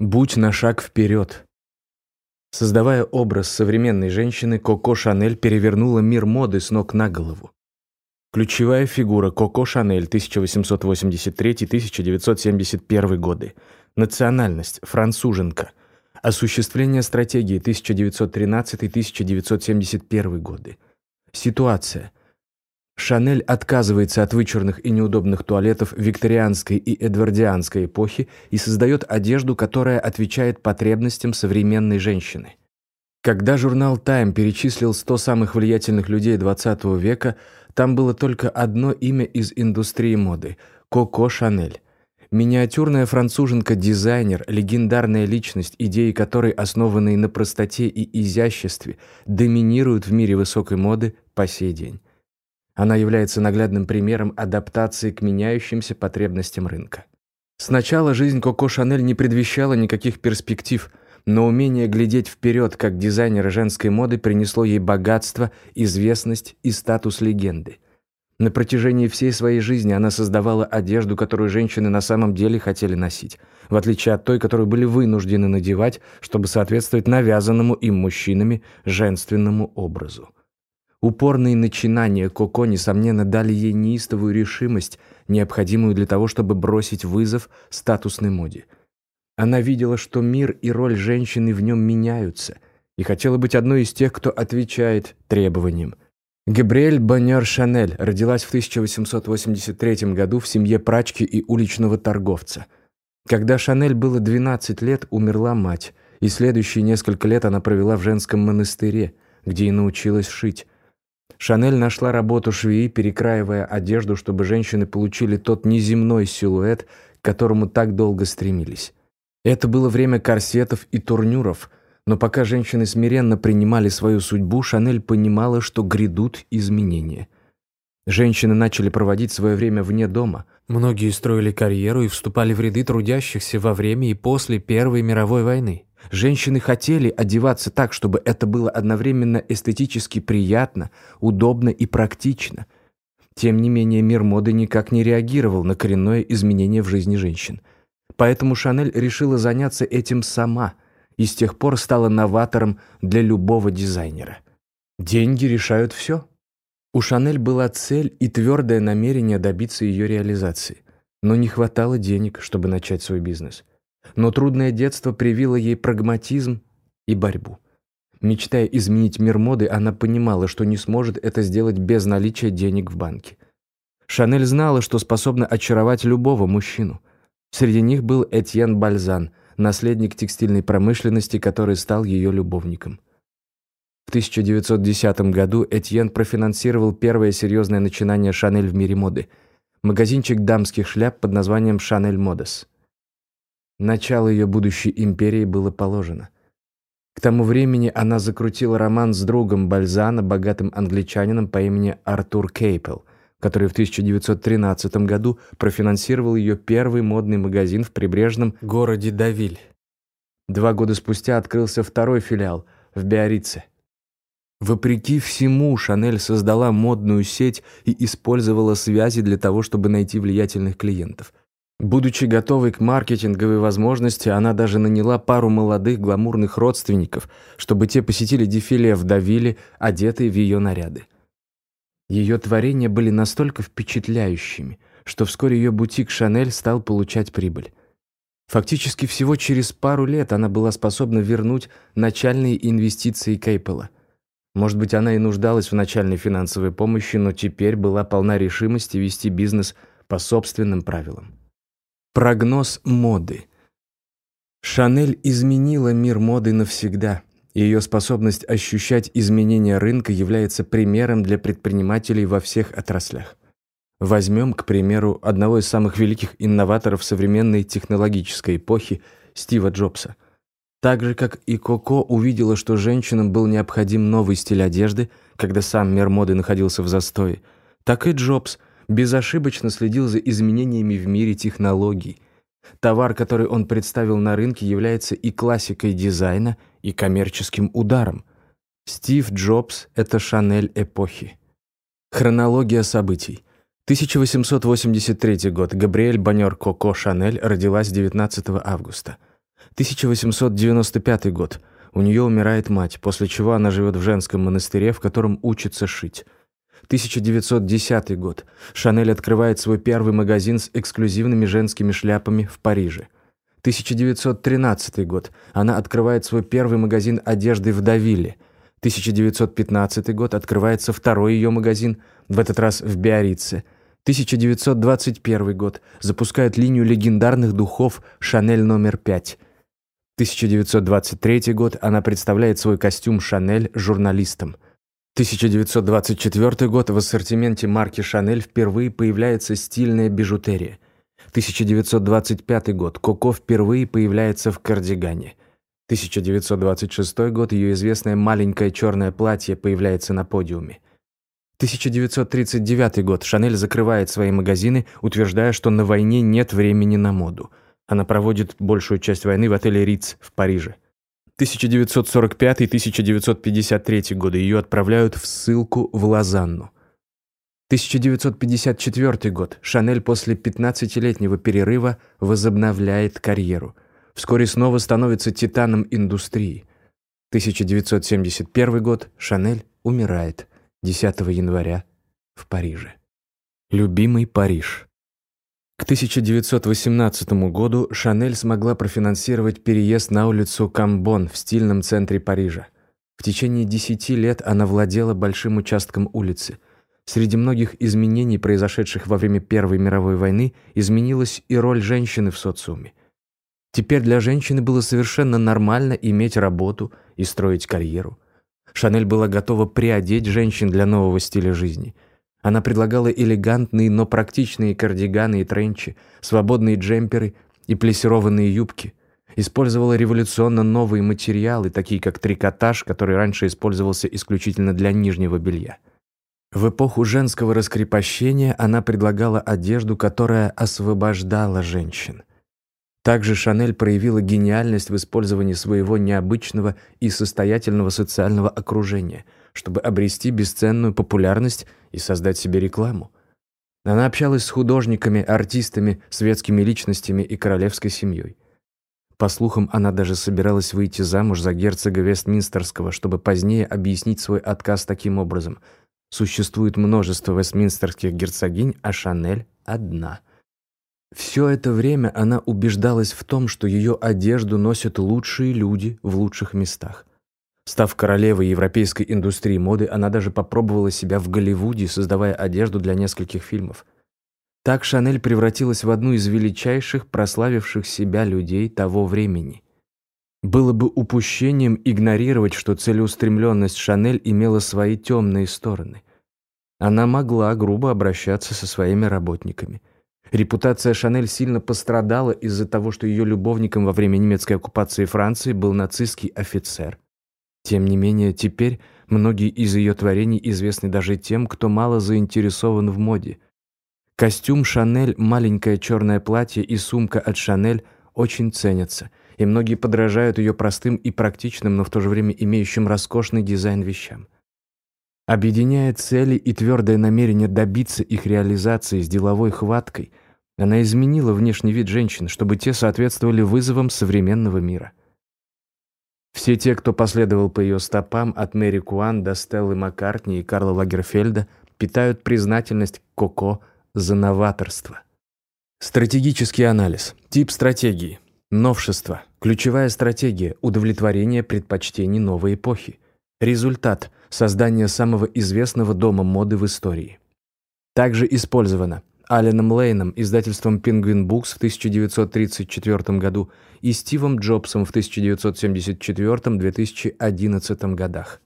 Будь на шаг вперед. Создавая образ современной женщины, Коко Шанель перевернула мир моды с ног на голову. Ключевая фигура Коко Шанель 1883-1971 годы. Национальность – француженка. Осуществление стратегии 1913-1971 годы. Ситуация – Шанель отказывается от вычурных и неудобных туалетов викторианской и эдвардианской эпохи и создает одежду, которая отвечает потребностям современной женщины. Когда журнал «Тайм» перечислил 100 самых влиятельных людей XX века, там было только одно имя из индустрии моды – Коко Шанель. Миниатюрная француженка-дизайнер, легендарная личность, идеи которой, основанные на простоте и изяществе, доминируют в мире высокой моды по сей день. Она является наглядным примером адаптации к меняющимся потребностям рынка. Сначала жизнь Коко Шанель не предвещала никаких перспектив, но умение глядеть вперед как дизайнер женской моды принесло ей богатство, известность и статус легенды. На протяжении всей своей жизни она создавала одежду, которую женщины на самом деле хотели носить, в отличие от той, которую были вынуждены надевать, чтобы соответствовать навязанному им мужчинами женственному образу. Упорные начинания Коко, несомненно, дали ей неистовую решимость, необходимую для того, чтобы бросить вызов статусной моде. Она видела, что мир и роль женщины в нем меняются, и хотела быть одной из тех, кто отвечает требованиям. Габриэль Боннер Шанель родилась в 1883 году в семье прачки и уличного торговца. Когда Шанель было 12 лет, умерла мать, и следующие несколько лет она провела в женском монастыре, где и научилась шить. Шанель нашла работу швеи, перекраивая одежду, чтобы женщины получили тот неземной силуэт, к которому так долго стремились. Это было время корсетов и турнюров, но пока женщины смиренно принимали свою судьбу, Шанель понимала, что грядут изменения. Женщины начали проводить свое время вне дома. Многие строили карьеру и вступали в ряды трудящихся во время и после Первой мировой войны. Женщины хотели одеваться так, чтобы это было одновременно эстетически приятно, удобно и практично. Тем не менее, мир моды никак не реагировал на коренное изменение в жизни женщин. Поэтому Шанель решила заняться этим сама и с тех пор стала новатором для любого дизайнера. Деньги решают все. У Шанель была цель и твердое намерение добиться ее реализации. Но не хватало денег, чтобы начать свой бизнес. Но трудное детство привило ей прагматизм и борьбу. Мечтая изменить мир моды, она понимала, что не сможет это сделать без наличия денег в банке. Шанель знала, что способна очаровать любого мужчину. Среди них был Этьен Бальзан, наследник текстильной промышленности, который стал ее любовником. В 1910 году Этьен профинансировал первое серьезное начинание Шанель в мире моды – магазинчик дамских шляп под названием «Шанель Модес». Начало ее будущей империи было положено. К тому времени она закрутила роман с другом Бальзана, богатым англичанином по имени Артур Кейпел, который в 1913 году профинансировал ее первый модный магазин в прибрежном городе Давиль. Два года спустя открылся второй филиал в Биорице. Вопреки всему, Шанель создала модную сеть и использовала связи для того, чтобы найти влиятельных клиентов. Будучи готовой к маркетинговой возможности, она даже наняла пару молодых гламурных родственников, чтобы те посетили дефиле в Давиле, одетые в ее наряды. Ее творения были настолько впечатляющими, что вскоре ее бутик «Шанель» стал получать прибыль. Фактически всего через пару лет она была способна вернуть начальные инвестиции Кейпела. Может быть, она и нуждалась в начальной финансовой помощи, но теперь была полна решимости вести бизнес по собственным правилам. Прогноз моды. Шанель изменила мир моды навсегда. Ее способность ощущать изменения рынка является примером для предпринимателей во всех отраслях. Возьмем, к примеру, одного из самых великих инноваторов современной технологической эпохи Стива Джобса. Так же, как и Коко увидела, что женщинам был необходим новый стиль одежды, когда сам мир моды находился в застое, так и Джобс – безошибочно следил за изменениями в мире технологий. Товар, который он представил на рынке, является и классикой дизайна, и коммерческим ударом. Стив Джобс – это Шанель эпохи. Хронология событий. 1883 год. Габриэль Банер Коко Шанель родилась 19 августа. 1895 год. У нее умирает мать, после чего она живет в женском монастыре, в котором учится шить. 1910 год. Шанель открывает свой первый магазин с эксклюзивными женскими шляпами в Париже. 1913 год. Она открывает свой первый магазин одежды в Давиле. 1915 год. Открывается второй ее магазин, в этот раз в Биорице. 1921 год. Запускает линию легендарных духов «Шанель номер 5». 1923 год. Она представляет свой костюм «Шанель» журналистам. 1924 год. В ассортименте марки «Шанель» впервые появляется стильная бижутерия – 1925 год. Коко впервые появляется в кардигане. 1926 год. Ее известное маленькое черное платье появляется на подиуме. 1939 год. Шанель закрывает свои магазины, утверждая, что на войне нет времени на моду. Она проводит большую часть войны в отеле Риц в Париже. 1945-1953 годы ее отправляют в ссылку в Лозанну. 1954 год. Шанель после 15-летнего перерыва возобновляет карьеру. Вскоре снова становится титаном индустрии. 1971 год. Шанель умирает 10 января в Париже. Любимый Париж. К 1918 году Шанель смогла профинансировать переезд на улицу Камбон в стильном центре Парижа. В течение 10 лет она владела большим участком улицы – Среди многих изменений, произошедших во время Первой мировой войны, изменилась и роль женщины в социуме. Теперь для женщины было совершенно нормально иметь работу и строить карьеру. Шанель была готова приодеть женщин для нового стиля жизни. Она предлагала элегантные, но практичные кардиганы и тренчи, свободные джемперы и плессированные юбки. Использовала революционно новые материалы, такие как трикотаж, который раньше использовался исключительно для нижнего белья. В эпоху женского раскрепощения она предлагала одежду, которая освобождала женщин. Также Шанель проявила гениальность в использовании своего необычного и состоятельного социального окружения, чтобы обрести бесценную популярность и создать себе рекламу. Она общалась с художниками, артистами, светскими личностями и королевской семьей. По слухам, она даже собиралась выйти замуж за герцога Вестминстерского, чтобы позднее объяснить свой отказ таким образом – Существует множество вестминстерских герцогинь, а Шанель одна. Все это время она убеждалась в том, что ее одежду носят лучшие люди в лучших местах. Став королевой европейской индустрии моды, она даже попробовала себя в Голливуде, создавая одежду для нескольких фильмов. Так Шанель превратилась в одну из величайших прославивших себя людей того времени – было бы упущением игнорировать, что целеустремленность Шанель имела свои темные стороны. Она могла грубо обращаться со своими работниками. Репутация Шанель сильно пострадала из-за того, что ее любовником во время немецкой оккупации Франции был нацистский офицер. Тем не менее, теперь многие из ее творений известны даже тем, кто мало заинтересован в моде. Костюм Шанель, маленькое черное платье и сумка от Шанель очень ценятся – и многие подражают ее простым и практичным, но в то же время имеющим роскошный дизайн вещам. Объединяя цели и твердое намерение добиться их реализации с деловой хваткой, она изменила внешний вид женщин, чтобы те соответствовали вызовам современного мира. Все те, кто последовал по ее стопам, от Мэри Куан до Стеллы Маккартни и Карла Лагерфельда, питают признательность Коко за новаторство. Стратегический анализ. Тип стратегии. Новшество. Ключевая стратегия – удовлетворение предпочтений новой эпохи. Результат – создание самого известного дома моды в истории. Также использовано Аленом Лейном, издательством Penguin Books в 1934 году и Стивом Джобсом в 1974-2011 годах.